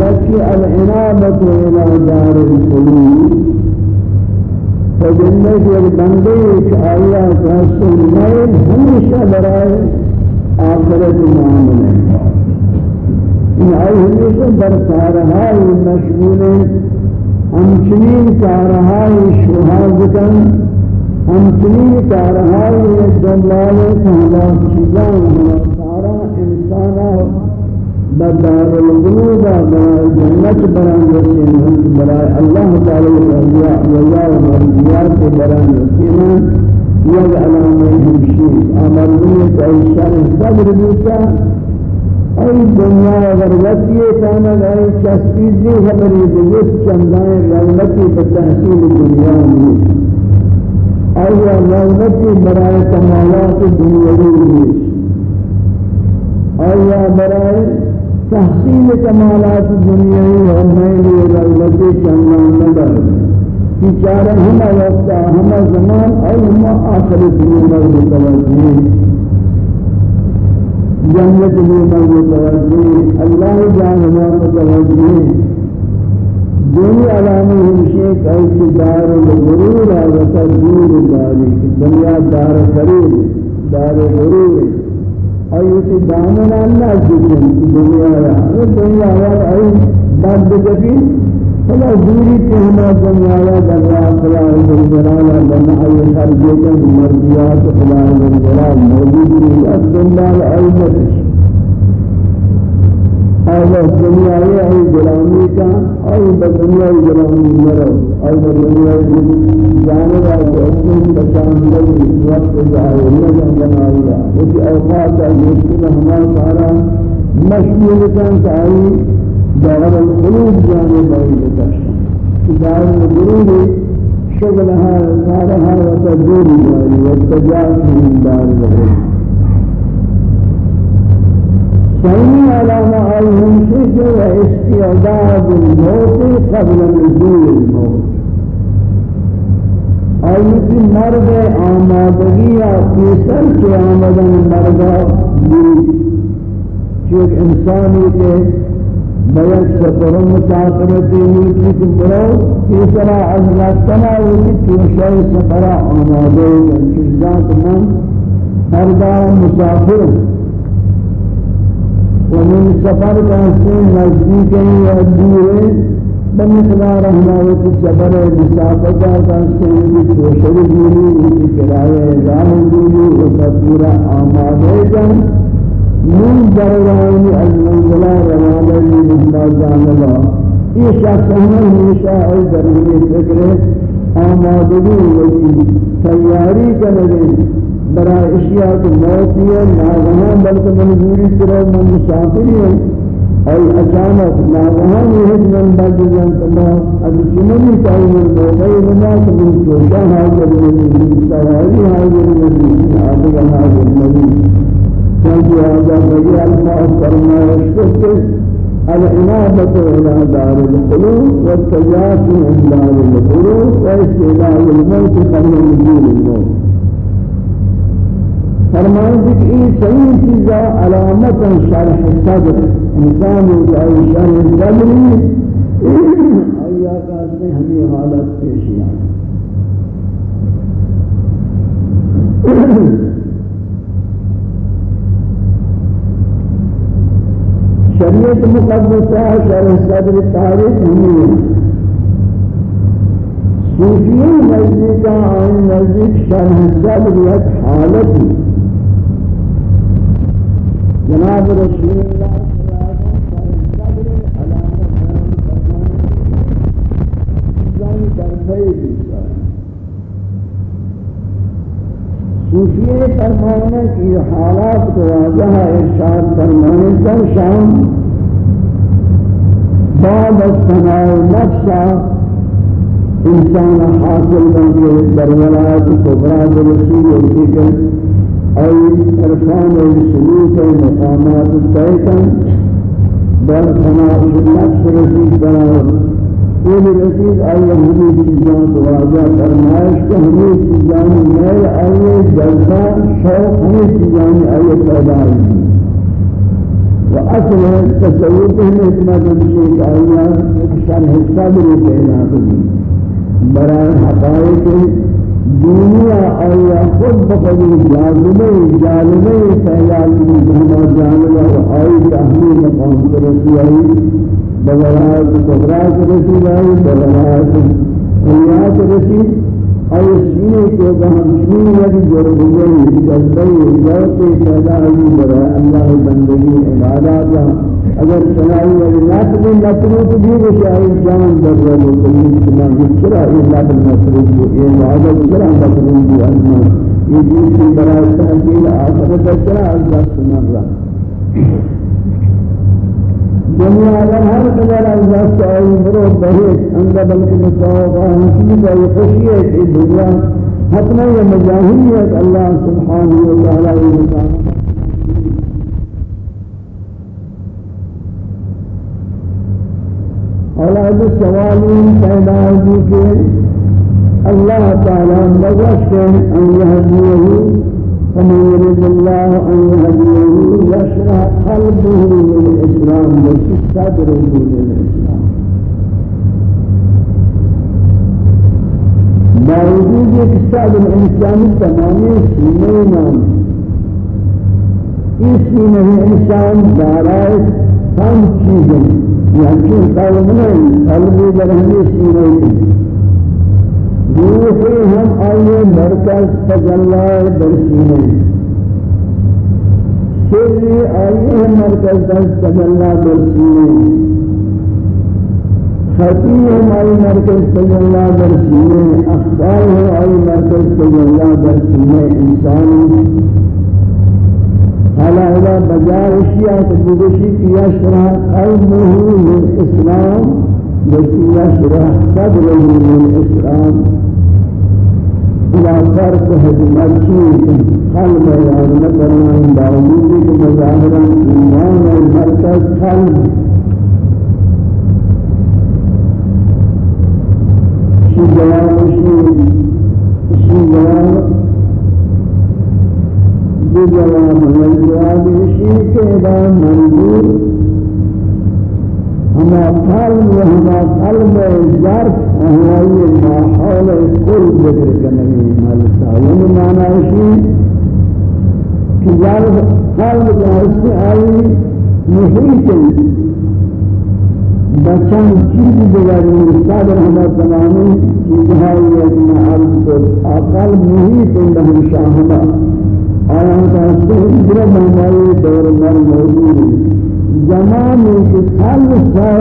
يكي الإنابة إلى دار السلوم فجنة البنديش آية تحسن ميل هميشة براي آخرة المعاملة إن آي همشة المشغولة مشغولة همچنین کارهای شهادتن همچنین کارهای دلالت همه چیزان همه کارا انسانا بدار القلوب بدار الجنة بران رسينا براي الله تعالى ويا ويا ويا بران رسينا يجعل من يمشي أمر من تعيشان صبر بيتا أي دنيا وغربتي كان غير تشبيه دي خبري بيت چندائے غربتي بتحصيل الدنيا أي غربتي براي كمالات الدنيا أي براي تحصیل کمالات دنیای و میل و رغبت چندان ندار بیچاره همه وقت همه زمان ای آخر آخرت نیمار متوجه جنت نیمار متوجه الله جانبا متوجه دنیا علامی ہمشے کئی دار الغرور آگتا دور داری. دنیا دار قریب دار غرور. أيوة دامن الله جل دنيا يا دنيا يا أي بعد جبين فلا دوری کے ہما دنیا دریا خلا جلال لنا ای خرجت مرضیات خلا جلال موجود ہے الدنیا الایت اور دنیا ہے ای غلامی کا اور دنیا غلامی مرو؟ اور دنیا جانے والے اپنے بچان لگی وقت ظاہر نہ بنا لیا اس اوقات کا مشکل ہمارا سارا مشغول کن کہ دار القلوب جانب بعيد دار القلوب شغلها صارها وتدور جاري والتجاس من دار فإني على ما عليهم شرك واستعداد الموت قبل نزول الموت آیتی مرد آمادگی یا پیسر کے آمدن مرد بھی چونکہ انسانی کے بیت سفرم مسافرتی ہوئی کہ برو پیسرا از تناوی ہوئی توشہ سفرہ آمادگی یا چیزات من مردہ مسافرم ومن سفر راستے نزدیک ہیں بمقدار ہمارے السفر سفر ہے مسافت راستے ہیں کہ کوشش دوری من درانی المنزلہ روانہ لی مستازان اللہ یہ شخص ہمیں ہمیشہ ہے ضروری فکر ہے آمادگی تیاری برا اشیاء کی موتی ہے ناغہاں بلکہ منظوری طرح من مسافری ہے اور اچانک ناغہاں یہ من بد جنتما از چنمی چاہی من موقعی بنا کہ من چوشا حاضر نبی سواری حاضر نبی آدھگا حاضر نبی چونکہ آجا بگی الفاظ فرمائش کرتے العنابة إلى دار الخلود والتجاسي عن دار الخلود واستعلاء الموت قبل نزول الموت. فرمائے کہ یہ صحیح چیزا علامت شرح صدر انسان کا شرح صدر آیا کا سے ہمیں حالت پیش شریعت مقدسہ شرح صدر تاریخ ہمیں صوفیوں نزدیک آئین نزدیک شرح صدر یک حالتی جناب رسول اللہ صوفیے فرمانے کی حالات کو واضح ارشاد فرمانے در شام بعد الثناء نفسا، انسان حاصل بنکے در ولایت کبرا برسی اور ذکر أي إرسام السلوك المقامات التائكا بل فناء النفس رسيد بناور قول رسيد أي همي چیزان تواجہ فرمائش کہ همي چیزان أي جلسة شوق همي چیزان أي پیدا وأصل وأصل تصوره حكمة الشيء أي شرح السابر في العقل برای حقائق دنیا اللہ خود بقدر جاذبے جاذبے خیال میں ہما جانبہ آئی تحمیل مقام کے رسول آئی بغلات کبرا کے رسول آئی بغلات اللہ کے رسول آئی سینے کے بہم سینے لگی جربگئی جذبے جربے پیدا آئی برا اللہ بندگی عبادات اگر سنائی ولی میں مصروف بھی وہ شاہی جان در رہے رہا مطلب سنا مصرہ یہ نقل مصروف بھی یہ معادل سرہ مصروف بھی ازنا یہ جیس کی برای تحقیل آخرت سرہ ازنا سنا رہا دنیا آدم ہر قدر از ازنا سائی مرو بہت اندہ بلکہ مصابہ حسیب یہ خوشی ہے کہ دنیا حتما یہ مجاہیت اللہ سبحانہ وتعالی وتعالی یہ أولاد سوالین پیدا ہوئی کہ اللہ تعالی مغش ان يهديه فمن يريد الله ان يهديه يشرح قلبه للاسلام وصدره للاسلام باوجود ایک صدر انسانی تمامی سینے نام اس سینے انسان دارائے کم چیزیں یعنی قلب نہیں قلبی برہنی سینے روحی ہم آئیے مرکز تجلہ در سینے سری آئیے مرکز تجلہ در سینے خطی ہم آئی مرکز تجلہ در سینے أخبار ہم آئی مرکز تجلہ در سینے انسانی على هذا بجار الشيعة تبدشي يشرح قلبه للإسلام بشي يشرح صدره للإسلام. إلى فرق هذه الشيء قلب يعني مثلا باوجود مظاهرا إيمان المركز قلب. كذا منظور ہما قلب و ہما قلب ظرف اہوائی ما حول کل ذکر کنگی مالتا یعنی معنی اسی کہ ظرف قلب کا حصہ آئی محیط بچن چیز دیگر صدر ہما تمامی چیزهایی اکنا عرض کو أقل محیط اندہم شاہمہ آن کا سر ہمارے دور میں موجود زمانے کے حل پر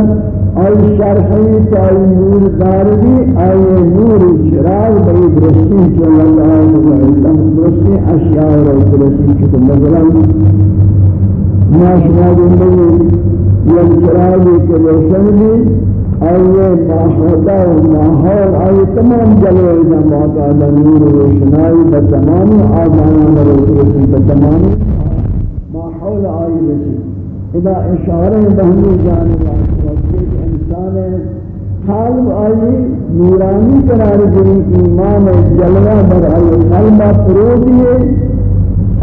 اور شرحی تائی نور دارگی آئے نور چراغ بری درستی صلی اللہ علیہ وسلم درستی اشیاء اور درستی کی تو مثلا ما شما دنبی یا چراغی کے روشن بھی آئیے ماحولا و ماحول، آئیے تمام جلوے جماعت آدھا نور روشنائی بتمامی آدھانا رسول بتمامی ماحول آئی رسی۔ اذا اشارہ بہنی جانب وقت انسان قلب آئی نورانی قرار دیں ایمان جلوہ بر آئی، قلبہ پروتی ہے۔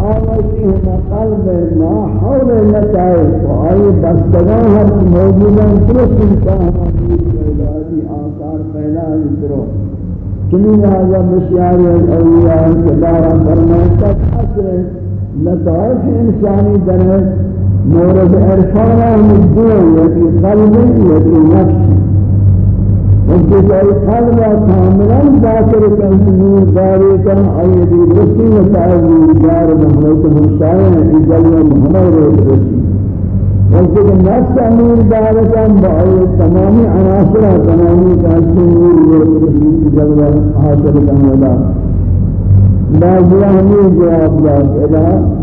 آواتهم قلب ما حول لتائف وآئی بستگاہ ہر موجودان ترس انتہا حمید پیداری آثار پیداری ترو چلی لہذا مشیار الاولیاء کدارا فرمائے تک اثر لطائف انسانی در مورد عرفانہ مجدور یکی قلب یکی نفس ای قلب کاملا ذاکر کن نور داری کن ایدی رسی و تعالی جار محمد حسین أجل محمد رسی وقت نفس نور داری کن با ای تمامی عناصر تمامی کسی نور رسی جلوہ حاصل کن ودا بعضی ہمیں جواب داد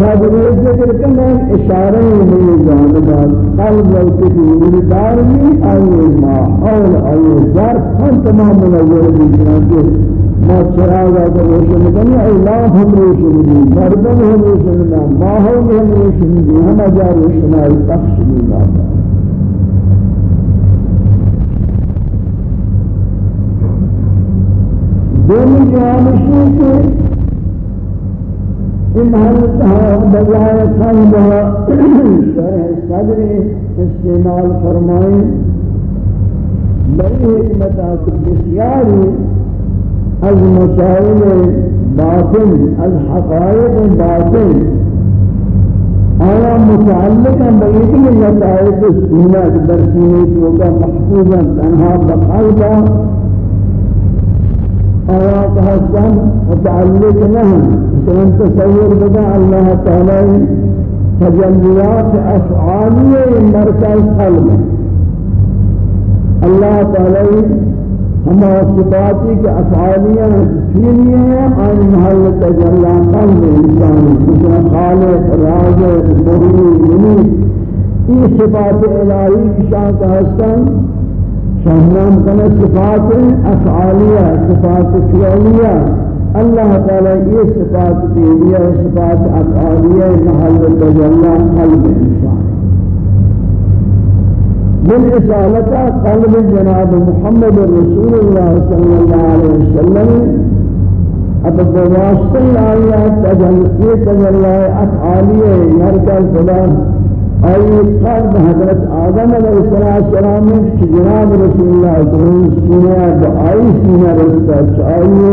فاضل ذکر کمان اشارہ میں جانبان قلب و تکیر دارمی أو ما حول أو ظرف ہم تمام منور بھی جنانتے ما چراغ آتا روشن کنی اللہ ہم روشن دی مردم ہم روشن دی ماحول ہم روشن دی ہم اجا روشن آئی تخش دی لاتا دومی جانشی کے إن هلتها بجائے خندها شرح صدری استعمال فرمائیں بڑی حکمتہ بسیاری از مسائل باطن از حقائق باطن آیا متعلقا بیدی لطائف السنت برسینی توقع محفوظا تنها بقلبا آيات حسن وتعليك لهم عشان تصور بدا الله تعالى تجليات أفعالية مركز قلبه الله تعالى هما صفاتی کے افعالیاں عن محل تجلى قلب. الإنسان مثل خالق رازق مريد منی إيه صفات الہی شان کا حسن؟ شاہنام کنا صفات افعالیہ صفات فعلیہ اللہ تعالی یہ صفات دینیہ صفات افعالیہ محل تجلی قلب انسان من رسالتا قلب جناب محمد رسول اللہ صلی اللہ علیہ وسلم اب بواسطہ آیات تجلی تجلی افعالیہ یرکل خدا آئی قلب حضرت آدم علیہ السلام جناب رسول اللہ وسلم سینہ بآئی سینہ رسطہ چاہیے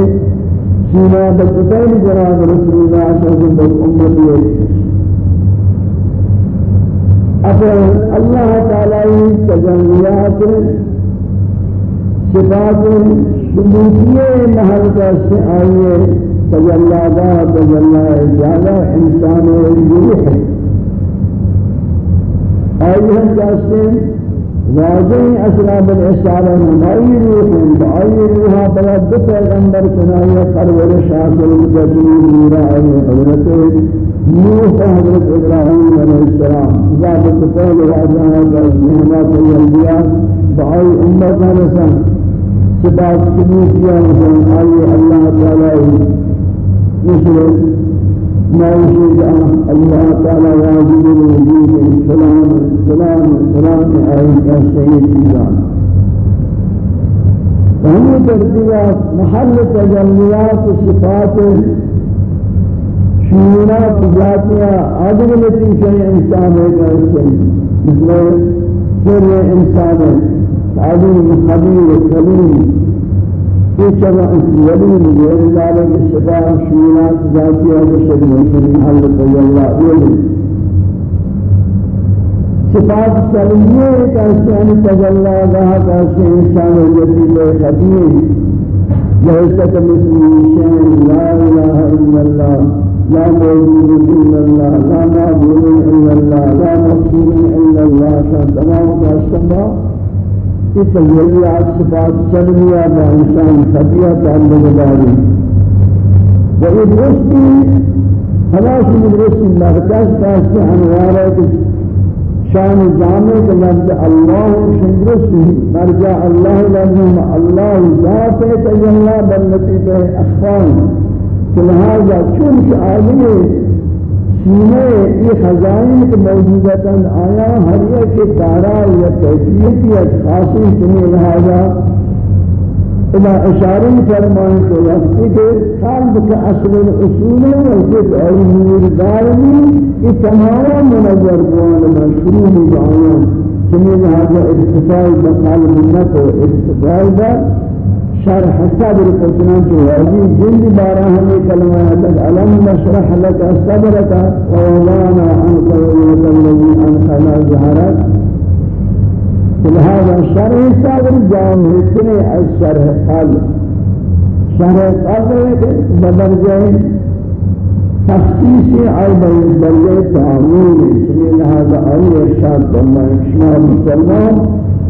سینا بکتین جناب رسول اللہ صلی اللہ علیہ وسلم امتی اگر اللہ تعالی تجلیات صفات شمولیے محل کا سے آئیے تجلادہ تجلہ زیادہ انسان روح ہے۔ آئیہ جاستے واضح اسراب الاشارہ نمائی روحن بآئی روحا بلا دو پیغمبر کنائی قرور شاکل مجدین نورا آئے حضرت نوح حضرت ابراہیم علیہ السلام. ذات قول واضحہ کا مہمات الانبیاء بآئی امتا رسن سبات سبوت یا رسن آئیہ اللہ تعالی. نشرت ما يشهد الله تعالى واجب الوجود السلام السلام السلام عليك سيد الجان فهي ترتيبات محل تجليات صفات شمولات ذاتية عدم لطيفة إنسان ہے مثل سر إنسان عظيم خبير كريم شبع ولي غير ذلك الشفاعة الشمولات ذاتية والشريعة الشريعة قوي الله ولي صفات سلمیہ كاسيان تجلى تجلا رہا کیسے الذي لا خدیم جیسے کہ مسلم لا اله الا الله لا موجود الا الله لا معبود الا الله لا مقصود الا اللہ تمام کا الله اس لیے آج کے بعد چل گیا تھا انسان خطیہ تعلق داری وہ ایک رشتی خلاص رشتی مرکز پاس سے انوار ہے کہ شان جامع کے لفظ اللہ شندرستی مرجع اللہ لازم اللہ ذات ہے تجلہ بلتی پہ اخوان۔ کہ لہذا چونکہ آدمی سینے یہ خزائن کے موجودتاً آیا ہر ایک کے دارا یا کیفیت یا خاصی چنی لہذا إلى اشارے فرمائیں تو وقتی کے قلب کا اصل الاصول ہے وقت ای نور دارمی یہ تمام منظر قوان مشروع جائیں چنی لہذا اتفاق بقلب نکو اتفاق شرح الصدر قلتنان تواجي جلد باراها من كلمة لك ألم نشرح لك صدرك ووضعنا عنك ويوك الذي أنخنا ظهرك لهذا شرح صدر جامعتني الشرح قلب. شرح قلب بدرجه تخصیص عیب بلیت تعمیر سمیل هذا علی ارشاد بالله شما مسلمان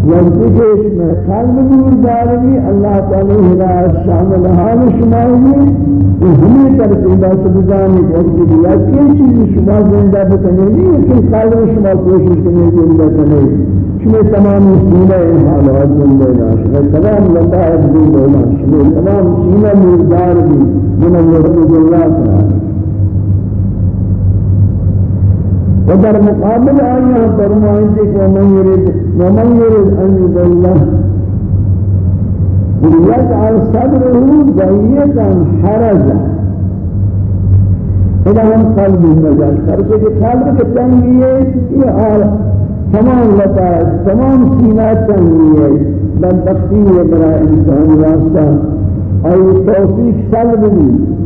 وانتجش میں قلب نور دارنی اللہ تعالی ہدایت شامل حال شمائی کہ ہمیں ترتیبہ سے بزانی وقت دیا کئی چیز شما زندہ بکنے نہیں لیکن قلب شما کوشش کرنے زندہ کرنے شما تمام سینہ حالات زندہ ناشر تمام لطائف زندہ ناشر تمام سینہ نور دارنی من اللہ تعالی۔ ودر مقابل آیا فرمائیں کہ ومن يرد ومن يرد أن يضله يجعل صدره ضيقا حرجا. إذا هم قلب المجال فرق کہ قلب کے تنگی تمام لطائف تمام سینات تنگی ہے بدبختی ہے برای انسان واسطہ اور توفیق سلب نہیں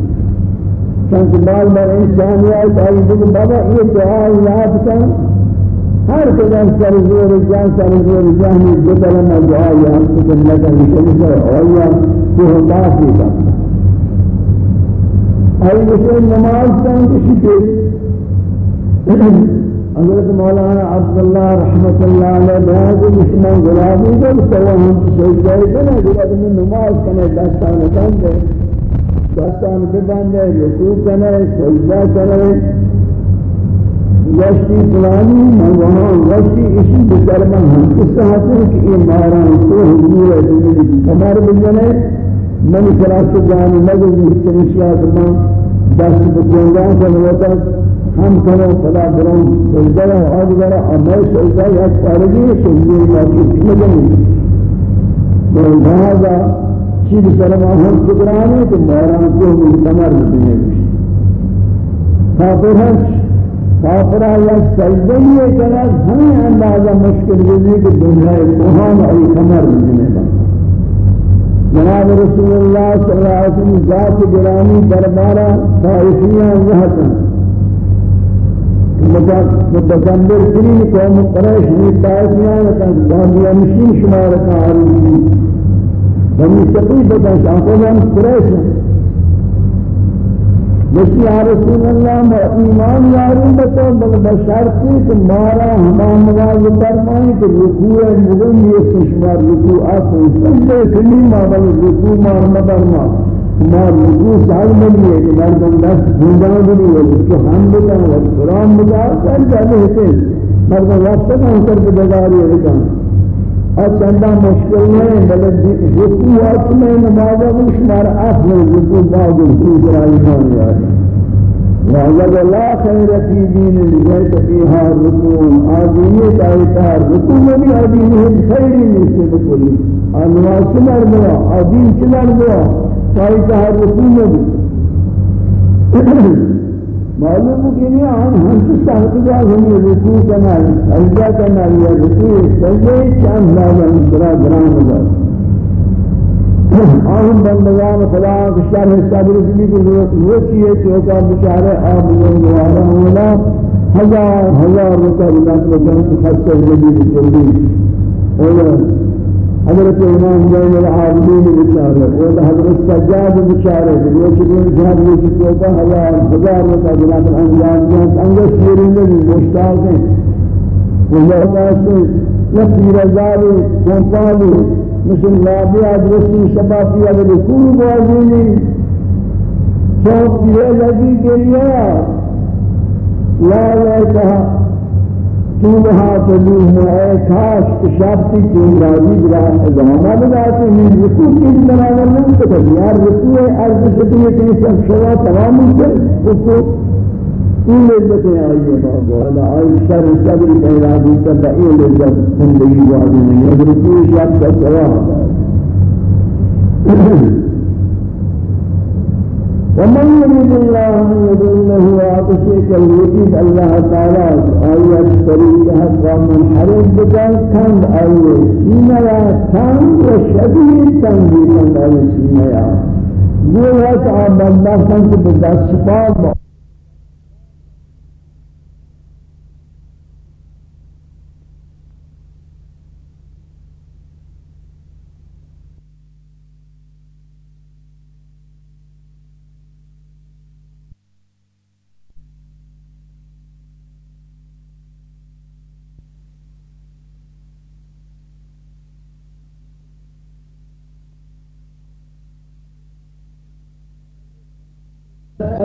چند بال بر انسانیت آئی دیکھ بابا یہ دعا یاد کن ہر قدر سر زور جان سر زور جانی میں دعا یاد کن لگا سے آیا تو کافی کا آئی جسے نماز کن کسی کے حضرت مولانا عبداللہ رحمت اللہ علیہ بیان کو مسلمان غلابی کو تو ہم سجدہ کرنے کہ نماز کرنے دستان کن دے دستان ببندے رکوع کرے سجدہ کرے وشی فلانی من وہاں وشی اسی بکر من ہم کس ہے کہ یہ ماران تو حضور ہے کمار بجنے من کراس جان مگر مستنشیات من دست بکنگان کنوتا ہم کرو خدا برون سجدہ ہے آج برا امی سجدہ یک پارگی سجدہ یا کس مجنی لہذا چیز سلام ہم شکرانے تو مہران کو مستمر بنے کافر ہے کافر یا سجدہ یہ کرا ہمیں اندازہ مشکل یہ کہ دنیا کوہان اور کمر بنے گا جناب رسول اللہ صلی اللہ علیہ وسلم ذات گرامی دربارہ طائفیاں یہاں متجمبر ترین قوم قریش نے طائفیاں کا دانیہ مشین شمار کا عروضی بني سقيف بس أقولهم قريش بس يا رسول الله ما إيمان يارون بتو بل بشرطي کہ مارا ہمام واج فرمائے کہ رکوع مغن یہ سشمار رکوع سجدے کنی ما بل رکوع مار مبرما ما رکوع سال ملی ہے کہ مردم دست بھونڈا بلی ہے اس کو ہم بتا ہے قرآن بتا کر جانے ہوتے مردم ہے اور اچھا مشکل نہیں بلکہ رکوع وقت میں نماز کو شمار اصل رکوع بعد رکوع کرائی جان یار وعلق لا خیر فی دین لغیرت فیها رکوع آدینی تایتا رکوع میں بھی آدینی خیری نہیں سے بکلی. آنواز چلار بوا؟ آدین چلار بوا؟ تایتا رکوع میں بھی معلوم کنی آن ہم ہم سے ساتھ جا رہے ہمیں رکوع ہے سجدہ کنال یا رکوع سجدے چند لازم انترا گرام ہو ہوگا آن بندگان خدا کشار حصہ برسی کی وہ چیئے چوکا بچارے آب بزرگوارا ہونا ہزار ہزار روپے روکا بلاک لگن خستر جدید جلدی اور حضرت امام زین العابدین بیچارے اور حضرت سجاد بیچارے وہ چیزیں جہاد وہ چیزوں کا ہزار ہزار کا جناب انجام دیا انگے شیرین نے مشتاق. ہیں وہ اللہ سے نفی رضالی کمپانی مثل نابی آدرسی شبابی اگر کل بازینی چوک یہ لگی گریا لا لا طولها تدوه ہے کاش شابتی کی راضی برا زمانہ بجاتے ہیں رکوع کی بنانا نہیں تو یار رکوع ہے عرض شدی ہے کہ سب شوا تمام سے رکوع این لذت آئیے بابا اللہ آئی شر صبر پیدا دیتا با این لذت زندگی وادی نہیں اگر کوئی شخص کا سوا ومن يريد الله أن يضله ويعطشك الوجود الله تعالى آية قام الحريم بك كم آية سيما يا كم وشبيه تنبيه كم آية سيما يا. قول هذا عبد الله كنت بدأت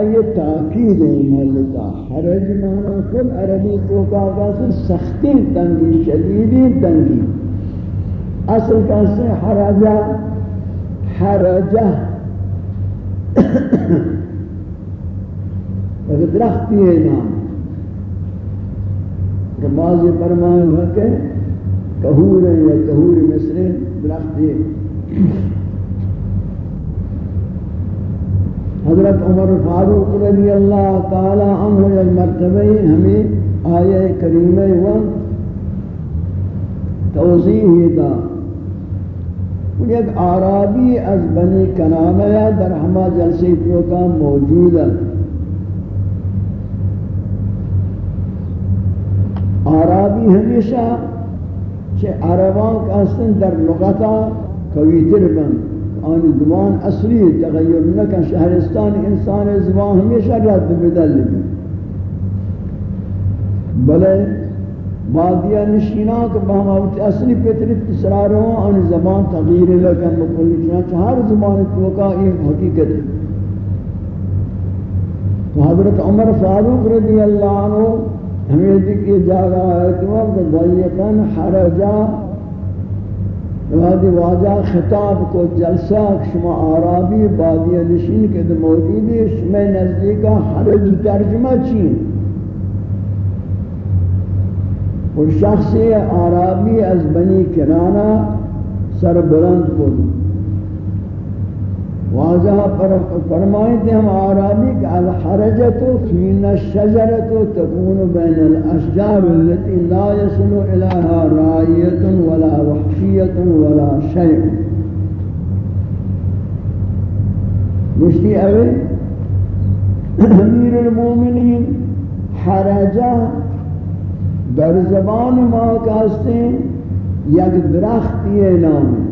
یہ تاکید ہے محلتا حرج مانا کل عربی کو کہا سے سختی، تنگی، شدیدی، تنگی. اصل کیسے حرجہ حرجہ ایک درختی ہے نام کہ بعض فرمائے ہوا کہ کہور ہے یا کہور مصر درختی ہے۔ حضرت عمر فاروق رضی اللہ تعالی عنہ ایک مرتبہ ہمیں آیہ کریمہ و توضیح دا ایک آرابی از بنی کنانہ در ہما جلسی تو کا موجود ہے۔ آرابی ہمیشہ چھ عربان کا سن در لغتا کویتر بند۔ آن زبان اصلی تغیر نکن شہرستان انسان زبان ہمیشہ رد بدل لی بلے بادیا نشینا کہ بہم آوت اصلی پترت اسرار ہوں، آن زبان تغییر لکن بکلی. چنانچہ ہر زبان توقع یہ حقیقت ہے. تو حضرت عمر فاروق رضی اللہ عنہ ہمیں دیکھئے جاگا ہے کہ وقت ضیقن حرجا وادی واجہ خطاب کو جلسہ شما عربی بادی نشین کے دے موجود ہے شما نزدیکا حرج ترجمہ چین۔ اور شخص عربی از بنی کرانا سر بلند کو واجہ فرمائیں ہم آرامی کہ الحرجت فین الشجرت تکون بین الاشجار التي لا يصل الها رائیت ولا وحشیت ولا شیء. مشتی اوے امیر المومنین حرجہ در زبان ما کہتے ہیں یک درختی نام ہے۔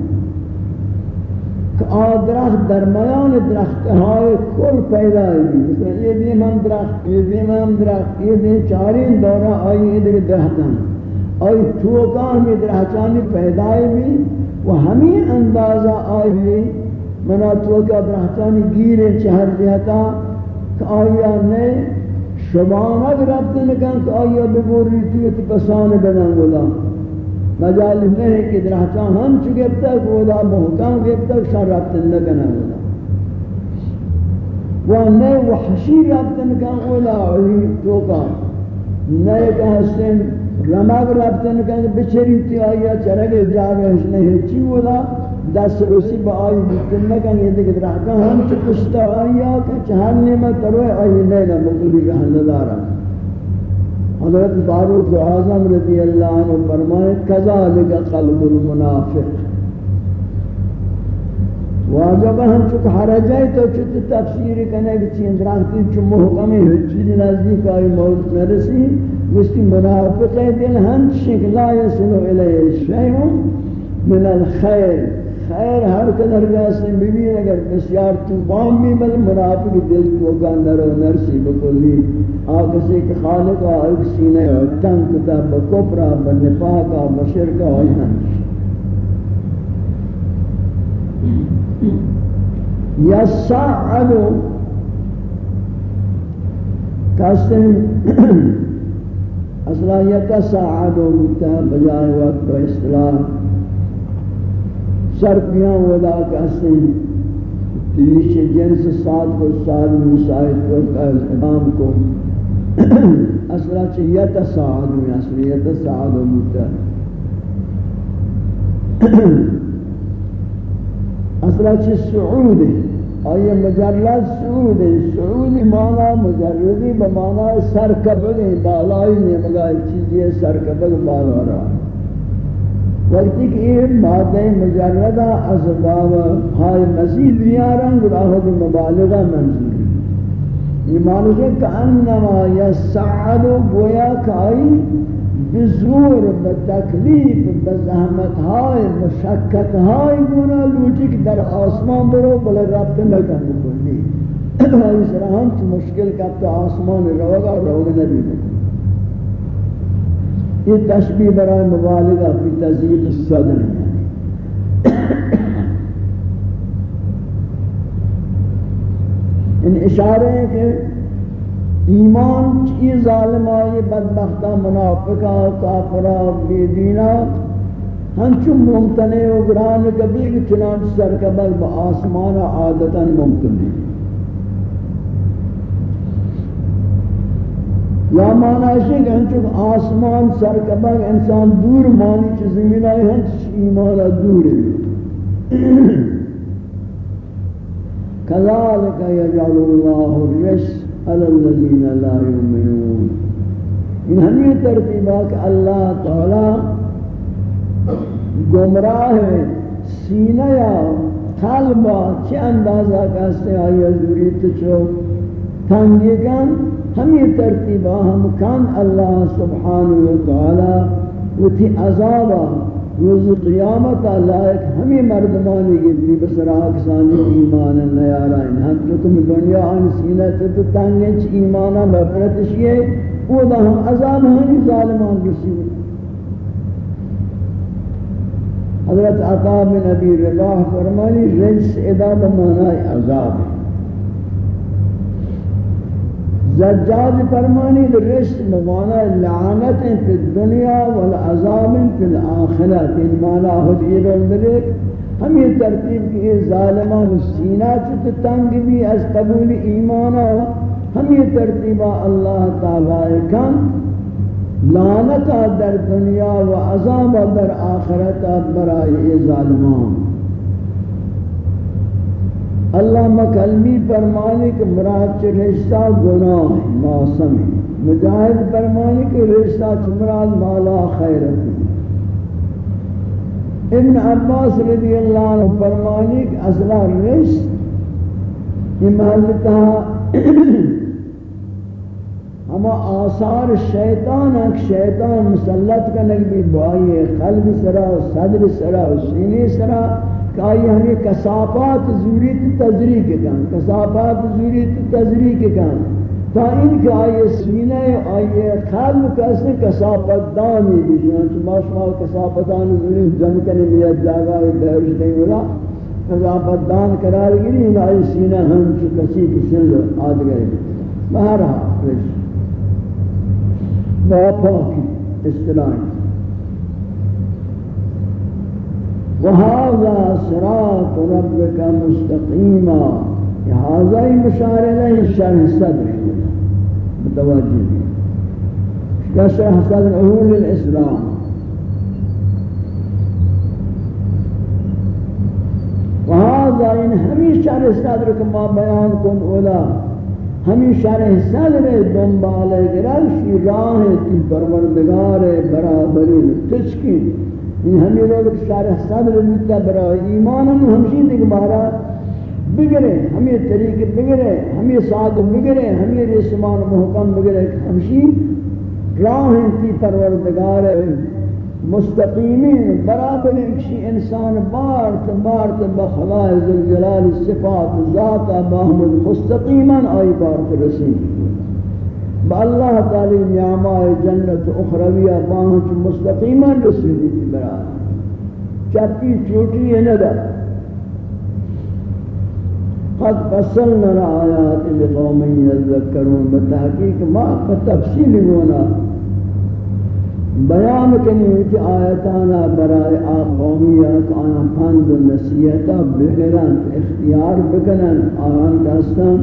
کہ درخت درمیان درخت های کل پیدا ہے مثلا یہ دیم ہم درخت، یہ دیم ہم درخت، یہ دیم چارین دورہ آئی یہ دیکھ درختان۔ آئی توکان میں درختانی پیدا بھی، وہ ہمیں اندازہ آئی بھی۔ منا توکا درختانی گیریں چہر دیتا کہ آیا نے شبانہ گرفتن کن کہ آیا بگوری تیت پسان بنان گلا۔ مجال نہیں ہے کہ درہچان ہم چکے تک ودا محکم گئے تک، شر رابطن لگنا ودا وہ نئے وحشی رابطن کن ودا علی توقع۔ نئے کہ حسن رماغ رابطن کن بچری تی آیا چرگے جاگے اس نے ہچی ودا دس رسی با آئی بکن لگن یہ دیکھ درہچان ہم چکشتا آیا کہ چہر نعمت کروے آئی نئے نمکلی رہن دارا حضرت فاروق اعظم رضی اللہ عنہ فرمائے کذالک قلب المنافق. واجب ہم چک حرجائے تو چت تفسیر کرنے کی چین درانتی چ محکم ہے نزدیک آئی موت نرسی مشتی منافق دل ہم شک لا یسلو الیہ شیء من الخیر۔ خیر ہر قدر ویسے بھی اگر بسیار طوفان بھی بل منافق دل کو گاندر و نرسی بکلی۔ آکسی کہ خالق و ایک سینے و تنگ کتا بکفرا بنفاقا بشرکا و اینش یسعدو کہتے ہیں اصلا یتسعدو بجائے وقت و اصطلاح سرپیاں ودا کہتے ہیں تیش جنس سات کو سال مساعد کو ادام کو۔ اصلا چیت سعاد میں، اصلا اصلیت سعاد ہوتا ہے اصلا چی سعود ہے؟ آئیے مجرد سعود ہے۔ سعود مانا مجردی بمانا سرکبگ بالائی نمگا چیزی سرکبگ بالا رہا ہے وقتی کہ یہ مادہ مجردہ اسباب ہائے مزید بیارن گراہد مبالغہ منظوری یہ معنی کہ انما یسعد گویا کائی بزور بتکلیف بزحمت ہائے مشکت ہائے گونا لوٹی کہ در آسمان برو بلے رب نکن بکلی اس رہاں مشکل کب تو آسمان روگا روگ نبی بکلی یہ تشبیح برای مبالغہ فی تزیق الصدر ان یعنی اشارے ہیں کہ ایمان چی ظالمہ یہ بدبختہ منافقہ کافرہ بی دینہ ہنچو ممتنے و گران کبھی چنانچہ سرکبل با آسمان عادتا ممتن یا مانا ہے کہ انچو آسمان سرکبگ انسان دور مانی چی زمین آئی ہیں چی ایمان دور ہے۔ کذالک یجعل اللہ الرس علی الذین لا یؤمنون۔ ان ہمیں ترتیبہ کہ اللہ تعالی گمراہ ہے، سینہ یا قلبہ چی اندازہ کہتے آئی دوری تچو تنگی گن ہمیں ترتیبہ ہم کان اللہ سبحانہ وتعالی وتی عذابا روز قیامت لائق ہمیں مردمانی گردی بسر آکسانی ایمان نیارائن ہم جو تم دنیا آن سینہ سے تو تنگیں چھ ایمانا مفرت شیئے وہ دا ہم عذاب ہمیں ظالمان کسی حضرت عطا بن ابی رضاح فرمانی رجس ادا بمانائی عذاب. ہے زجاج فرمانی رشت موانا لعنت فی الدنیا والعذاب فی الاخرت. ان مانا حدیر اندرک ہم یہ ترتیب کی ظالمان سینہ چت تنگ بھی از قبول ایمانا ہم یہ ترتیبہ اللہ تعالی کن لعنت در دنیا و عذاب در آخرت برای ظالمان. اللہ مکلمی فرمانے کہ مراد چھ رشتہ گناہ موسم مجاہد فرمانے کہ رشتہ چھ مراد مالا خیرت ابن عباس رضی اللہ عنہ فرمانے کہ اصلا رشت یہ محلتہ ہما آثار شیطان ایک شیطان مسلط کا نگبی بوائی قلب سرا، صدر سرا سینی سرا۔ کہ آئی ہمیں کسافات زوریت تذریق کن کسافات زوریت تذریق کن تا ان کہ آئی سینہ آئی خلق کسی کسافت دانی بیشن چما شما کسافت دانی زوریت جمع کنی میاد جاگا دہرش نہیں ملا۔ کسافت دان قرار گری ان آئی سینہ ہم چو کسی کسی آد گئے۔ بہرحال رش بہت پاکی اصطلاحی وهذا صراط ربك مستقيما. هذا مشار إليه شرح صدر متوجه شرح صدره للإسلام وهذا إن همي شرح صدر كما بيان كن أولا همي شرح صدر دنبال گرل شی راہ تی پروردگار برابری تشکین این ہمیں لوگ شارح صدر مدہ برای ایمان ہم ہمشی دیکھ بارا بگرے ہمیں طریق بگرے ہمیں ساتھ بگرے ہمیں رسمان محکم بگرے ہمشی راہ انتی پروردگار مستقیمین برابر اکشی انسان بارت بارت بخلاء ذلجلال صفات ذات باہم مستقیمن آئی بارت رسیم. با اللہ تعالی نعمہ جنت اخرویہ باہنچ مستقیما رسیدی کی برای چپی چوٹی ہے ندر قد فصلنا الآیات لقوم یذکرون، بتحقیق ما تفصیل ہونا۔ بیان کنی کہ آیتانا برای آقومیت آیا پند و نصیحتا بہرن اختیار بکنن آیان دستان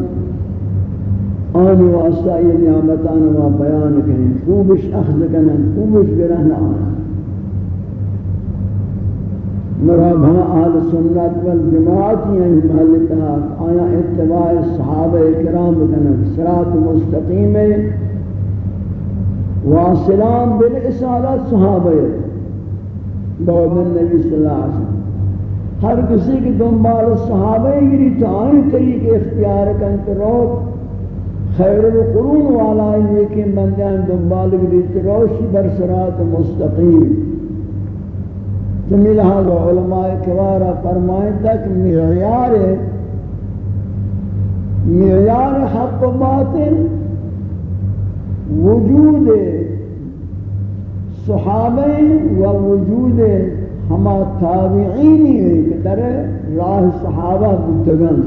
آنی واسطہ یہ نعمتان و بیان کریں خوبش اخذ کریں خوبش برہن آن. مراب ہم آل سنت والجماعت یہ محل آیا اتباع صحابہ کرام کریں سرات مستقیم واصلان بالاسالات صحابہ بعد النبی صلی اللہ علیہ وسلم. ہر کسی کی دنبال صحابہ گری یعنی تو آئی طریق اختیار کریں تو روک خیر القرون والا یہ کہ بندیان دنبال گریت روشی بر سرات مستقیم۔ تمی لہذا علماء کبارہ فرمائیں تک معیار معیار حق و باطن وجود صحابہ و وجود ہما تابعینی ہے کہ در راہ صحابہ بودگان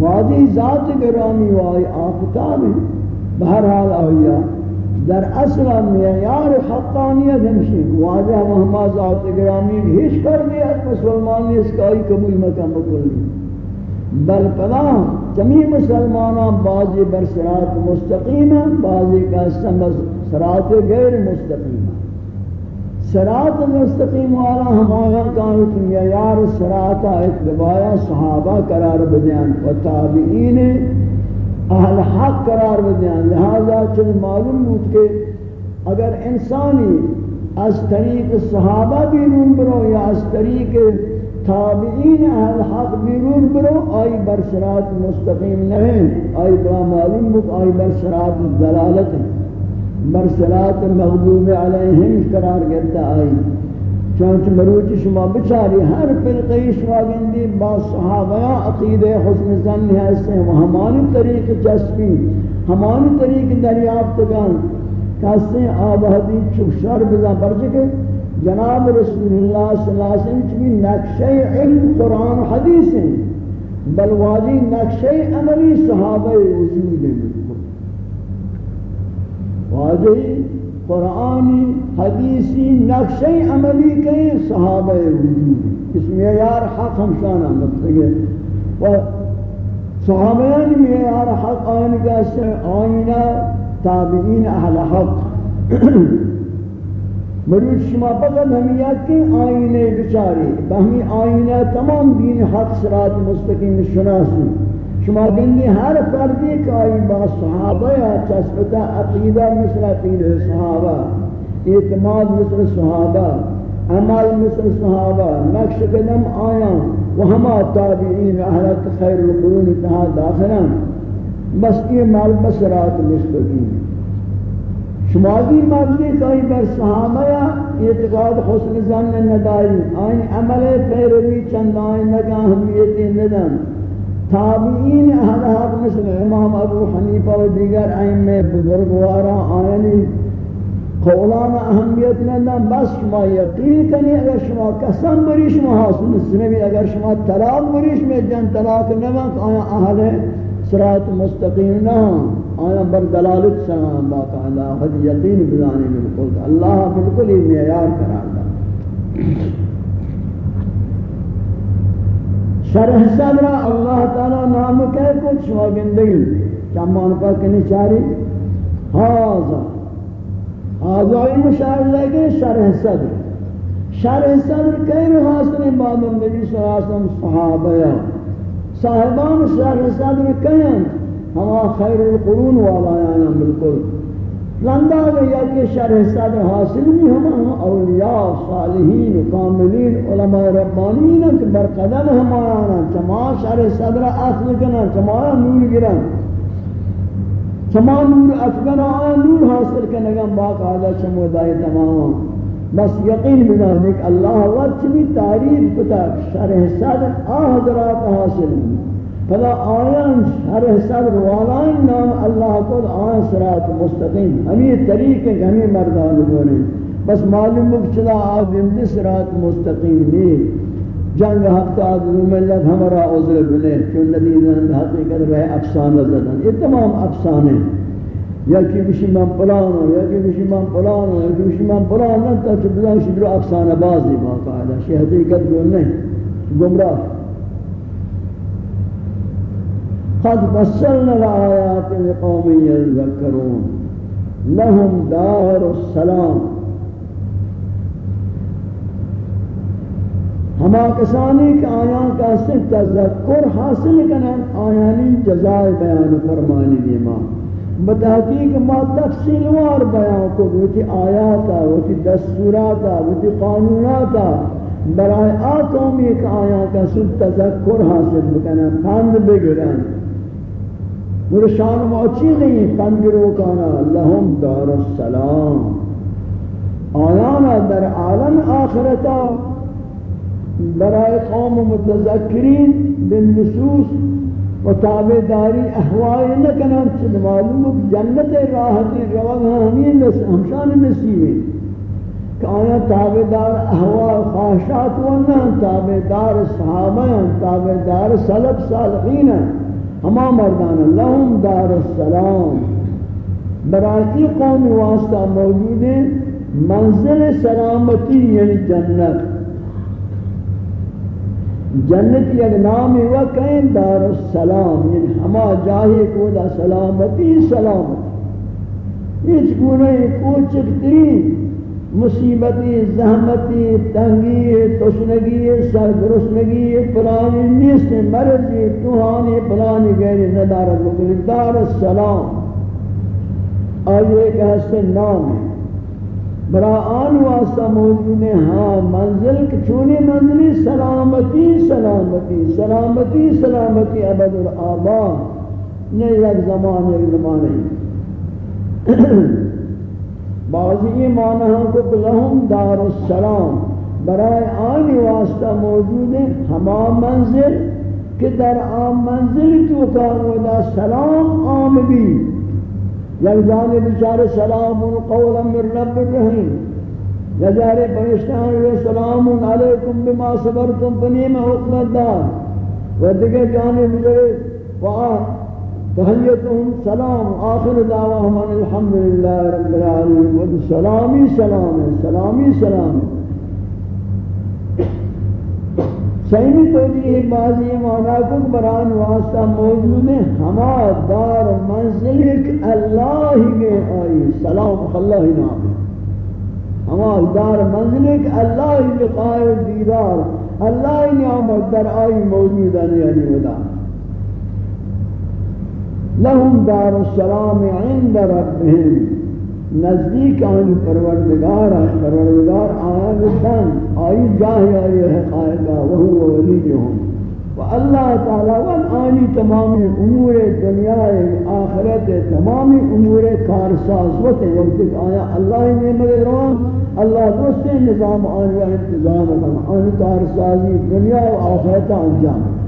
واضح ذات گرامی وائی آفتاب بہرحال آیا در اصل معیار حقانیت ہمشی واضح مہما ذات گرامی ہیچ کر دیا، مسلمان نے اس کا ہی قبول مکم بکلی بل پدا جمی مسلمانان بعضی برسرات مستقیم بعضی کا سمز سرات غیر مستقیم سرات مستقیم والا ہم آغا کانو کہ یار سرات اتبایا صحابہ قرار بدیان و تابعین اہل حق قرار بدیان۔ لہذا چل معلوم بود کہ اگر انسانی از طریق صحابہ بیرون برو یا از طریق تابعین اہل حق بیرون برو، آئی برسرات مستقیم نہیں آئی بلا معلوم بود، آئی برسرات دلالت۔ ہیں مرسلات مغلوب علیہم قرار گرتا آئی۔ چونچ مروچ شما بچاری ہر فرقی شما گندی با صحابہ عقید حسن زن ہے اس سے ہمانی طریق جسپی ہمانی طریق دریافت گان۔ کسی آب حدیث چک بزا پرچکے جناب رسول اللہ صلی اللہ علیہ وسلم چکی نقشہ علم قرآن حدیث ہیں بل واجی نقشہ عملی صحابہ وجود ہیں واضحی قرآنی حدیثی نقشی عملی کے صحابہ وجود۔ اس معیار حق ہم شان شانہ مطلق و صحابیان معیار حق آئین کا سے آئینہ تابعین اہل حق۔ مروچ شما فقط ہمیت کے آئینے بچاری، بہمی آئینہ تمام دین حق سرات مستقیم شناسی۔ شما گندی ہر فردی کائی با صحابہ یا چسپتا عقیدہ مثل عقید صحابہ اعتماد مثل صحابہ عمل مثل صحابہ نقش قدم آیا و ہما تابعین اہلت خیر القرون اتحاد داخلہ بس یہ مال بسرات مستقیم شمالی مردی کئی بر صحابہ یا اعتقاد حسن زن ندائی آئین عمل پیروی چند آئین نگاہ ہمیتی ندن. تابعین اہل حق مثل امام ابو حنیفہ و دیگر ائمہ بزرگوارا آئینی قولان اہمیت نندن، بس شما یقین کنی اگر شما قسم بریش شما حاصل سنوی اگر شما طلاق بریش میں جن طلاق نمک آیا اہل صراط مستقیم نہ آیا بر دلالت سلام باقا اللہ خود یقین بزانے بالکل اللہ بالکل ہی معیار قرار دا شرح صدر اللہ تعالی نام کہے کچھ شما گندگی چمان پر کنی چاری؟ حاضر۔ حاضر مشاہد لگے شرح صدر شرح صدر کئی حاصل بعد النبی صلی اللہ صحابہ صاحبان شرح صدر کئی ہما خیر القرون والا یعنی بالکل۔ لندہ میں یا کہ شرح صدر حاصل بھی ہم اولیاء صالحین کاملین علماء ربانین کہ برقدن ہم آنا چما شرح صدر اصل کنا چما نور گرن چما نور افغان نور حاصل کنا کنگم باقاعدہ چمو دائی تمام. بس یقین بنا دیکھ اللہ وقت چمی تعریف کتا شرح صدر آ حضرات حاصل بھی فلا آیان ہر صدر والائن نام اللہ کو، آن صراط مستقیم۔ ہمیں طریق ہے ہمیں مردان دونے بس معلوم چلا آدم دی صراط مستقیم نہیں جنگ ہفتہ آدم ملت ہمارا عذر بلے چون نبی زند حقیقت رہے افسانہ زدن یہ تمام افسانے یا کہ بشی من پلانو یا کہ بشی من پلانو یا کہ بشی من پلانو تا چو بلان شدرو افسانہ بازی باقاعدہ شی حقیقت گول نہیں۔ گمراہ۔ قد فصلنا الآيات لقوم يذكرون. لهم دار السلام. ہما کسانی کہ آیاں کا سے تذکر حاصل کنن آیانی جزائے بیان فرمانی دیما بتحقیق ما تفصیل وار بیان کو وتی آیاتا وتی دستوراتا وتی قانوناتا برای آقوم ایک آیاں کا سے تذکر حاصل بکنن پند بگرن مرشان موچی نہیں پند روکانا لهم دار السلام آیانا در عالم آخرتا، برای قوم متذکرین بالنصوص و تابعداری احوائی نکنن چند معلوم جنت راحتی روان ہمیں ہمشان نصیبی کہ آیا تابعدار احوائی خواہشات ونن تابعدار صحابہ تابعدار سلب صالحین ہیں. ہما مردان لهم دار السلام. برای قوم واسطہ موجود ہیں، منزل سلامتی یعنی جنت. جنت یک نام و کہیں دار السلام یعنی ہما جاہی کو دا سلامتی سلامتی. اس گناہ کوچک ترین مصیبتی، زحمتی، تنگی، تشنگی سرگرسنگی پلانی نیست مرضی توہانی پلانی غیر ندارت مکلی دار السلام. آئیے کہ حسن نام برا آن واسطہ موجود ہے ہاں منزل چونی منزلی سلامتی سلامتی سلامتی سلامتی ابد الآباد. نے یک زمان یک زمان ہے بعضی معنی ہم کو لہم دار السلام برای آنی واسطہ موجود ہے ہما منزل کہ در آم منزل تو کار سلام آم بھی۔ یک جانب بچار سلام قولا من رب الرحیم۔ یا جارے پرشتان و سلام علیکم بما صبرتم فنیم حکمت دار۔ و دیگر جانب بچارے وآ تحیتهم سلام. آخر دعواهم أن الحمدللہ رب العالمین و سلامی سلام سلامی سلام سیمی توجیہ بعضی مانا کو بران واسطہ موجود میں ہما دار منزل ایک اللہ میں آئی. سلام اللہ نام. ہما دار منزل ایک اللہ لقاء دیدار. اللہ نعمت در آئی موجود یعنی ودا لهم دار السلام عند ربهم. نزدیک آن پروردگار آن پروردگار آیا بسن آئی جاہی، آئی ہے قائدہ وہو ولیہم. و اللہ تعالی وان آنی تمام امور دنیا آخرت تمام امور کارساز وقت وقت آیا اللہ نے مگر روان اللہ دوستے نظام، آنی و انتظام آنی کارسازی دنیا و آخرت انجام.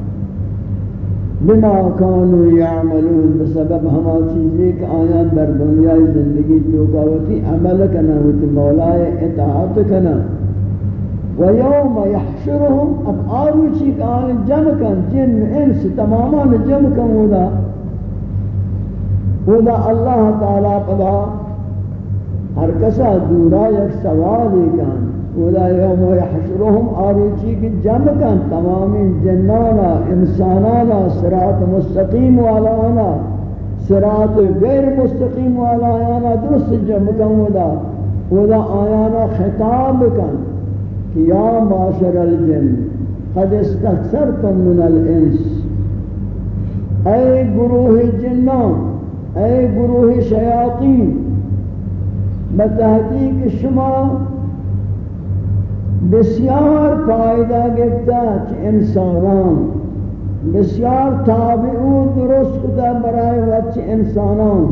بما كانوا يعملون بسبب ہما چیزیں کہ آیان در دنیا زندگی تو ہوتی عمل کنا ہوتی مولائے اطاعت کنا ويوم يحشرهم اب آروچی کہ آیان جمع کن، جن، انس تماما جمع کن ودا ودا اللہ تعالی قدا ہر کسا دورا یک سوالی کن. ولا يوم يحشرهم آروچی کی جمع کن تمامی جنانا انسانانا صراط مستقیم والانا صراط غیر مستقیم والانا درست جمع کن ودا ودا آیانا خطاب کہ یا معاشر الجن قد استکثرتم من الانس. اے گروہ جنان اے گروہ شیاطین بتحقیق شما بسیار فائدہ گفتا کہ انسانان بسیار تابعو درست کتا برای وچ انسانان.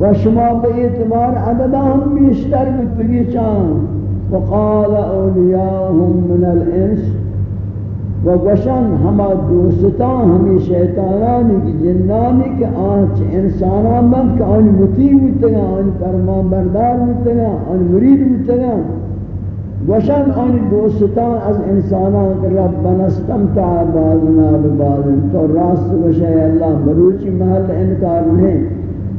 و شما به اعتبار عدد هم بیشتر بتگی چان وقال اولیاءهم من الانس و گوشن ہما دوستان ہمی شیطانانی کی جنانی کے آنچ انسانان بند کہ آن مطیع ہوتے ہیں آن فرمان بردار ہوتے ہیں آن مرید ہوتے ہیں گوشن آن دوستان از انسانان کہ ربنا استمتع بعضنا ببعض تو راست گوشے اللہ، مروچی محل انکار نہیں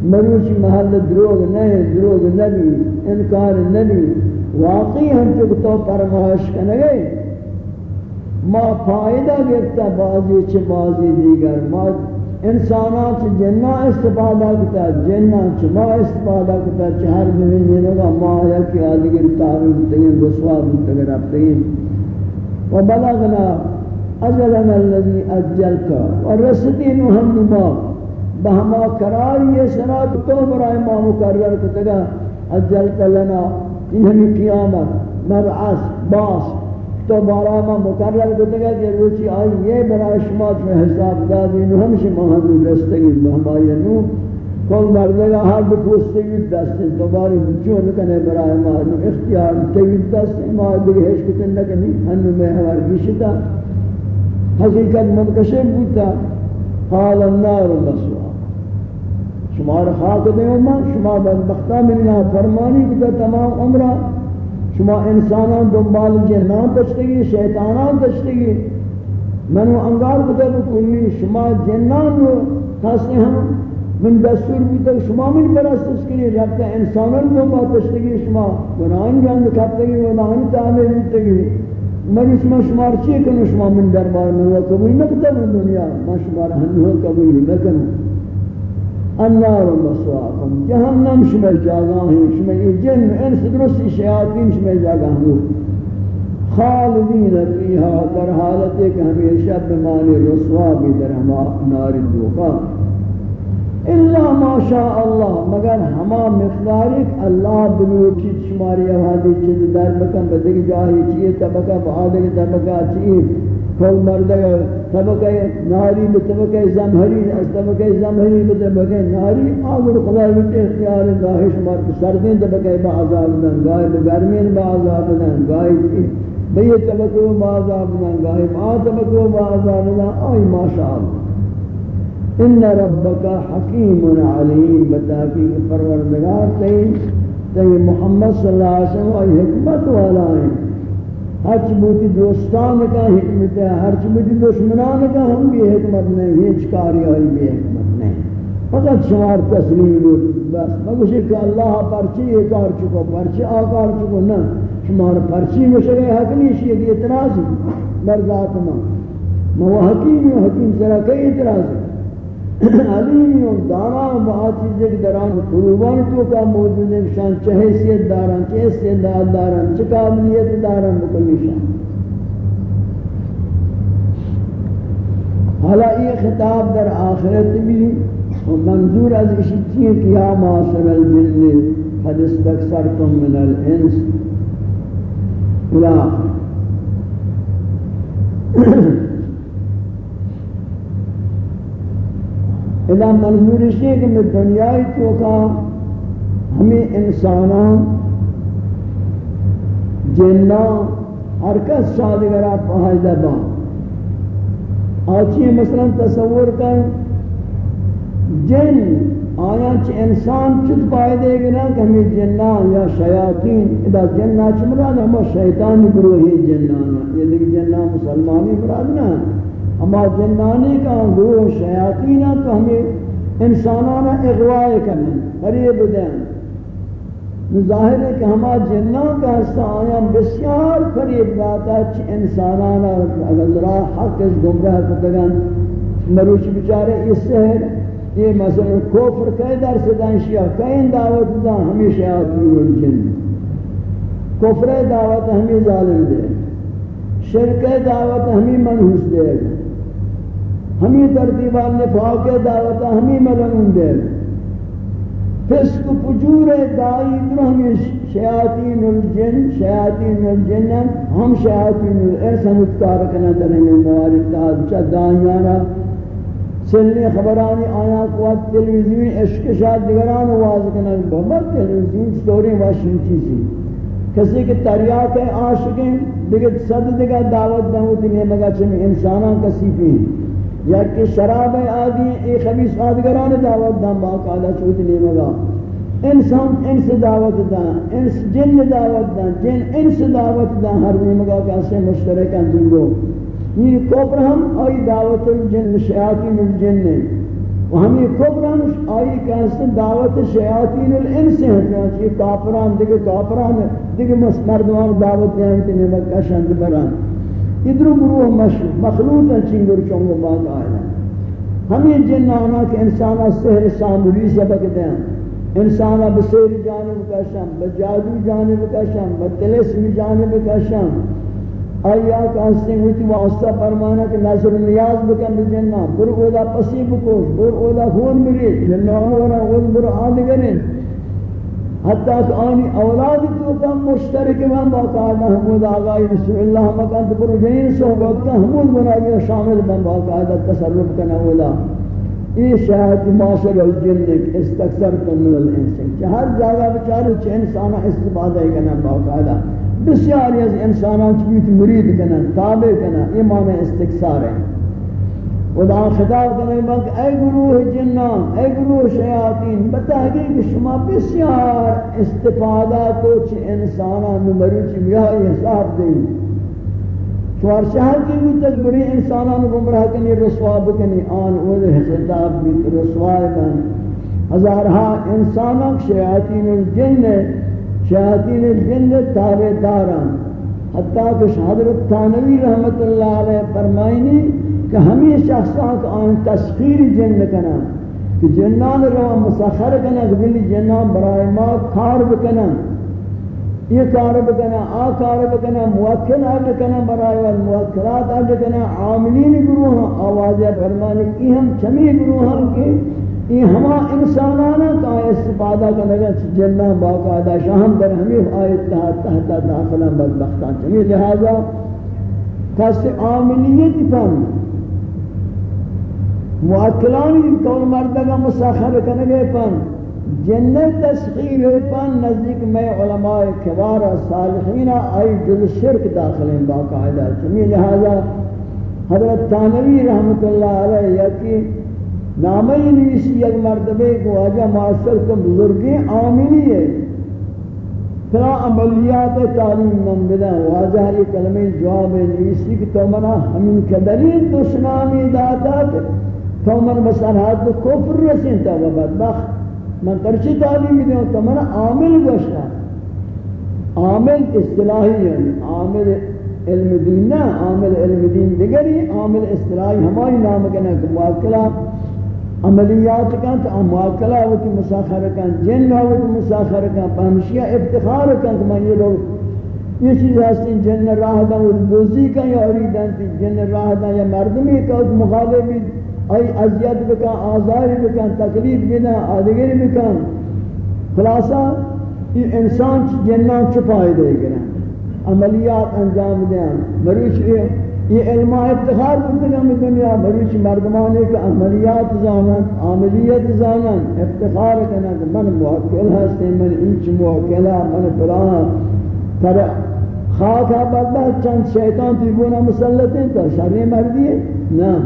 مروچی محل دروگ نہیں دروگ نبی، انکار نبی۔ واقعی ہم چکتو پرماش کنگے۔ ما فائدہ گرتا بازی چھ بازی دیگر ما انسانات چھ جنہ استفادہ کتا جنہ چھ ما استفادہ کتا چھ ہر دوین جنگا ما یکی آدگر تعریف تگین رسوا بودتگر اب تگین وبلغنا اجلنا الذي اجلتا ورسدین ہم ما۔ بہما قرار یہ سنات تو برائے ما مقرر کتگا اجلت لنا انہمی قیامت مبعث باس۔ تو بارا ما مقرر کرتے کتگا کہ روچی آئی، یہ برای شما میں حساب دادی، نو ہمشی مہدو ہاں دستگی بہمائی نو کل مردگا ہر بپوستگی دستی دوباری جو نکنے برای ما نو اختیار تیوی دستی ما دیگه ہیچ کتن نکنی انو میں ہمار گیشتا حقیقت منکشب بودتا قال النار مسوا شمار خاک دیو ما شما بدبختہ مننا فرمانی کتا تمام عمرہ شما انسانان دنبال جنان دشتگی شیطانان دشتگی منو انگار بتا بکنی، شما جنان رو خاصے ہم من دستور بیتا شما من پرستش کنی ربتا انسانان دنبال دشتگی شما گناہن جان کھتگی گناہن تعمیر بیتگی. من شما شمار چی کنو شما من دربار من قبول نکتا من دنیا ما شمار ہنو قبول نکنو النار مسواکم. جہنم شمل جاگاں ہیں شمل جن، انس درست شیاطین شمل جاگاں خالدین فیہا، در حالت ہے کہ ہمیشہ بمانی رسوا بھی در ہما نار دوکا. الا ما شاء اللہ، مگر ہما مقدارک اللہ بلوٹی شماری اوہادی چیز، در بکن بدگی جاہی چیئے طبقہ بہادر طبقہ چیئے کل مردگا طبقہ ناری بطبقہ زمہری از طبقہ زمہری بطبقہ ناری آگر خدا بنت اختیار گاہش مرد. سردین طبقہ بعضاب دن گاہی بگرمین بعضاب دن گاہی بئی طبقہ بعضاب دن گاہی ما طبقہ بعضاب دن آئی ماشاءاللہ آن ربک حکیم علیم. بتاکی پروردگار تی محمد صلی اللہ علیہ وسلم حکمت والا ہیں. ہرچ بوتی دوستان کا حکمت ہے ہرچ بوتی دشمنان کا، ہم بھی حکمت نہیں، ہیچ کاری ہوئی بھی حکمت نہیں۔ فقط شمار تسلیم بود بس۔ مگوشی کہ اللہ پرچی یہ کار چکو، پرچی آکار چکو نا شمار پرچی مشرے حق نہیں شیئے کہ اعتراض۔ برذات ماں مو حکیم حکیم سرا کئی اعتراض۔ ہے علیم و دانا و بہت چیزیں کہ دران قلوبان تو کا موجود ہے شان چہے سیت داران چہے سیت داران چہ قابلیت داران بکلی شان حالا یہ خطاب در آخرت بھی منظور از اسی چیئے کہ یا معاشر الجن قد استکثرتم من الانس۔ الہ اذا منظور ہے کہ میں دنیای تو کا ہمیں انسانان، جنان، ہر کس شادگرہ پہنچ با آچی مثلا تصور کر، جن آیا چھ انسان چت پائے دے گنا کہ ہمیں جنان یا شیاطین، اذا جنان چھ مراد ہمیں شیطانی گروہی جنان یہ دیکھ جنان مسلمانی مراد نہ اما جنانی کا گروہ شیاطین تو ہمیں انسانانا اغواء کرنے قریب دیں ظاہر ہے کہ ہما جنان کا حصہ آیا، بسیار قریب داتا چھ انسانانا اگر حق اس گمراہ کو تگن مروچ بچارے اس سے یہ مثلا کوفر کئی در سے دنشیا کئی دعوت دا ہمیں شیاطین والجن کفر دعوت ہمیں ظالم دے۔ شرک دعوت ہمیں منحوس دے۔ گا ہمیں ترتیبان نفاق دعوت ہمیں ملعون دے فسق فجور دائی در ہمیں شیاطین الجن شیاطین الجن ہم شیاطین الارس ہم اتکار کنا در موارد تاہد چا دائیانا۔ سلنی خبرانی آیا قوات تلویزیون عشق شاد دیگران واضح کنا بہت تلویزیون سٹوری واشن چیزی۔ کسی کے تریاک عاشقیں دیگر صد دیگر دعوت دہوتی نہیں مگا چمی انسانان کسی بھی یا کہ شراب آدی ایک خبیص آدگران دعوت دام باقاعدہ چوت نہیں مگا۔ انسان انس دعوت دا انس جن دعوت دا جن انس دعوت دا ہر نہیں مگا کہ مشترک ہیں دنگو یہ یعنی کوپر ہم آئی دعوت الجن شیاطین الجن نے۔ و ہم یہ کوپر ہم آئی کہ دعوت شیاطین الانس ہیں، چنانچہ کافران دیکھ کافران دیکھ مردمان دعوت دیں انتی نمک کا شند بران ادرو گروہ مخلوط ہیں چنگر چونگو باق آئے ہمیں جن آنا کہ انسانا سحر سامری سبق دیں انسانا بسیر جانب کشم بجادو جانب کشم بتلسم جانب کشم آیا کہاستے ہیں کہ واسطہ فرمانا کہ نظر نیاز بکن بجنہ بر اولا پسی بکوش بر اولا خون مری جنہ ہونا خون بر آدگرین حتیٰ کہ آنی اولاد تو کم مشترک من با باقاعدہ حمود آغای رسول اللہ مکان تو پر جنین صحبت کا حمود بنائی شامل من با باقاعدہ تصرف کنا اولا. یہ شاید معاشر الجن استکثر من الانسان. کہ ہر جگہ بچارے چھ انسانہ استفادہ کنا باقاعدہ بسیاری از انسانان چیت مرید کنا تابع کنا ایمان استکثار ہے خدا خطاب کرنے بک اے گروہ جنان، اے گروہ شیاطین، بتحقیق شما بسیار استفادہ تو چھ انسانان مروچ میائی حساب دیں۔ چوار شہر کی بھی تجبری انسانان گمراہ کنی، رسوا بکنی، آن اول حساب بھی رسوا کن۔ ہزارہا انسانان شیاطین الجن شیاطین الجن تابع داران حتیٰ کہ حضرت تانوی رحمت اللہ علیہ فرمائنی کہ ہمیں شخصان کو آن تسخیر جن کنا کہ جنان رو مسخر کنا کہ بلی جنان برای ما کار بکنا یہ کار بکنا آ کار بکنا موکل آج کنا برای والموکلات آج کنا عاملین گروہ آواز فرمانے کی ہم، چمی گروہ ہم کے یہ ہما انسانانا کا استفادہ کرنے گا جنہ باقاعدہ شاہم در ہمیں آیت تحت تحت داخلہ بدبختان چمی لہذا، کس عاملیت پن معطلانی کون مردگا مسخر کنگے پن جنت تسخیر پن نزدیک میں علماء کبار صالحین آئی جل شرک داخل ہیں باقاعدہ. چمی لہذا حضرت تانوی رحمت اللہ علیہ یکی نامی نیسی یک مردبے کو آجا معاشر کم بزرگی آمینی ہے. پھر عملیات تعلیم من بدا واضح یہ کلمہ جواب نیسی کہ تو منا ہمیں قدری دشنامی داتا تو من مسرحات کفر رسین تا و بدبخت۔ من ترچی تعلیم دیوں تو من عامل گوشتا۔ عامل اصطلاحی یعنی عامل علم دین نہ، عامل علم دین دیگری عامل اصطلاحی ہماری نام کنا کہ موکلہ عملیات کن تو موکلہ ہوتی مساخر کن جن ہوتی مساخر کن پہمشیہ افتخار کن کہ من یہ لوگ۔ یہ چیز ہستی جن راہ دا وہ دوزی کن یا اوریدن جن راہ دا یا مردمی کا مخالفی ای اذیت بکن آزار بکن تکلیف بنا آدگر بکن. خلاصہ یہ انسان جنان چھپائے دے گنا عملیات انجام دیں مریچ یہ علماء افتخار بکن ہم دنیا. مریچ مردمانے کے عملیات زانن، عملیت زانن، افتخار کنا کہ من موکل ہستے من انچ موکلہ من پلان تر خاک بدبہ چند شیطان تیبونا مسلطیں تو شرع مردی؟ ہے نا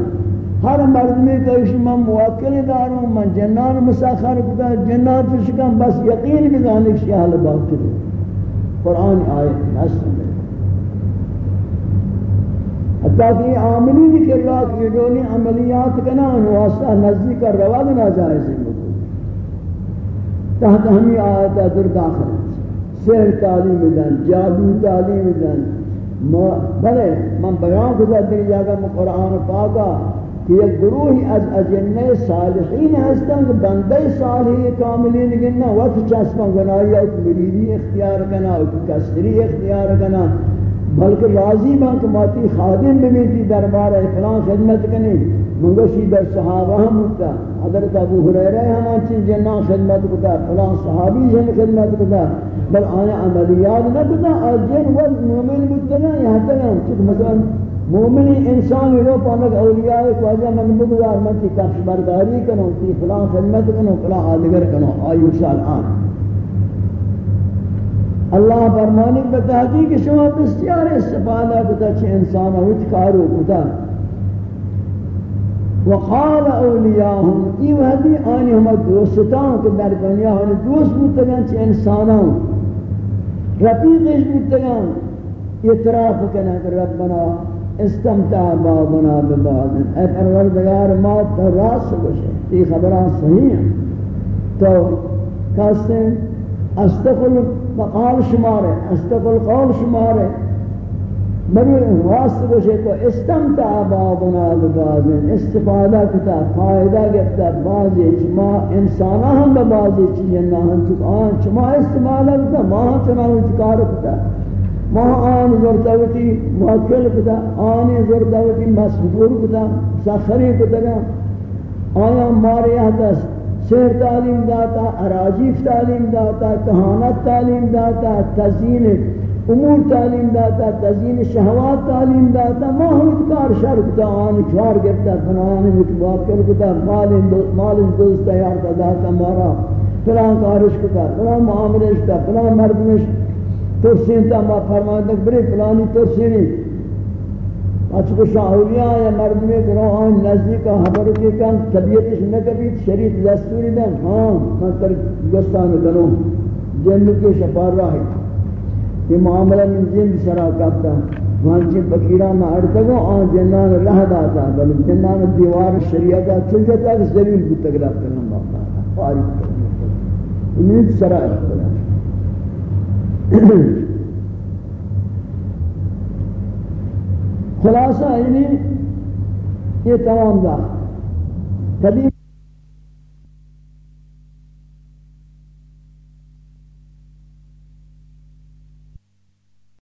ہر مرد میں کہش من موکل داروں من جنان مساخر کتا جنات شکم، بس یقین بھی دانک شیح حال باقی قرآن آیت نسل میں حتیٰ کہ یہ عاملی بھی کر رہا کہ یہ دونی عملیات کنا ان واسطہ نزدیک کر روا بھی ناجائز ہیں۔ تحت ہمیں آیت در داخل سحر تعلیم دن، جادو تعلیم دن۔ بلے، من بیان کتا در جاگا میں قرآن پاکا کہ ایک گروہی از اجنہ صالحین ہستن کہ بندے صالحی کاملین گننا وقت چسپن گناہی اوک مریدی اختیار کنا اوک کسری اختیار کنا بلکہ راضی بان کہ ماتی خادم بمیتی دربار فلان خدمت کنی. منگوشی در صحابہ ہم ہوتا حضرت ابو حریرہ ہمان چیز جنہ خدمت کتا فلان صحابی جن خدمت کتا بل آیا عملیات نہ کتا اور جن وقت مومن بودتا یہاں تک مثلا مومنی انسان رو پانک اولیاء کو اجا من بگزار من تی کفش برداری کنو تی فلان خدمت کنو فلان آدگر کنو آیو سال آن. اللہ فرمانی بتحقیق شما بسیار استفادہ کتا چھ انسان ہوت کارو کتا وقال اولیاءهم ای وحدی آنی ہم دوستان کہ در دنیا ہم دوست بودتگن چھ انسانان رفیقش بودتگن اعتراف کنن کہ ربنا استمتع بعضنا ببعض. اے پروردگار، ما تو راست بشے یہ خبران صحیح ہیں. تو کہتے ہیں، استقل مقال شمارے استقل قول شمارے مری واسط بشے تو استمتع بابنا لبازن استفادہ کتا، فائدہ گتا بازی چما انسانا ہم بازی چیزنا ہم چکا چما استعمالہ کتا ماہ چنا انتکار کتا آن زرطاوتی موکل کتا آن زرطاوتی مسفور کتا سخری گا آیا ماری حدث شہر تعلیم داتا اراجیف تعلیم داتا کہانت تعلیم داتا تزین امور تعلیم داتا تزین شہوات تعلیم داتا. ما ہم کار شر کتا آن چوار گرتا فنان متباب کر مال مال دوست تیار داتا مارا فلان کارش کتا فلان معاملش کتا فلان مردمش ترسین تا ما فرمان تک بری فلانی ترسینی۔ اچھ کو شاہولیاں یا مردمی گروہ آن نزدیک کا حبر کے کن، طبیعتش نکبیت شریف دستوری دن۔ ہاں من تر گستان کنوں جن کے شفار راہ یہ معاملہ من جن سرا کرتا وہاں جن فقیران میں اڑتگو، آن جنان رہ داتا۔ بل جنان دیوار شریعت چلتا کہ زلیل کو کرنا باقا۔ فارغ کرنا امید سرا اختلاف خلاصہ یعنی یہ تمام دا. قدیم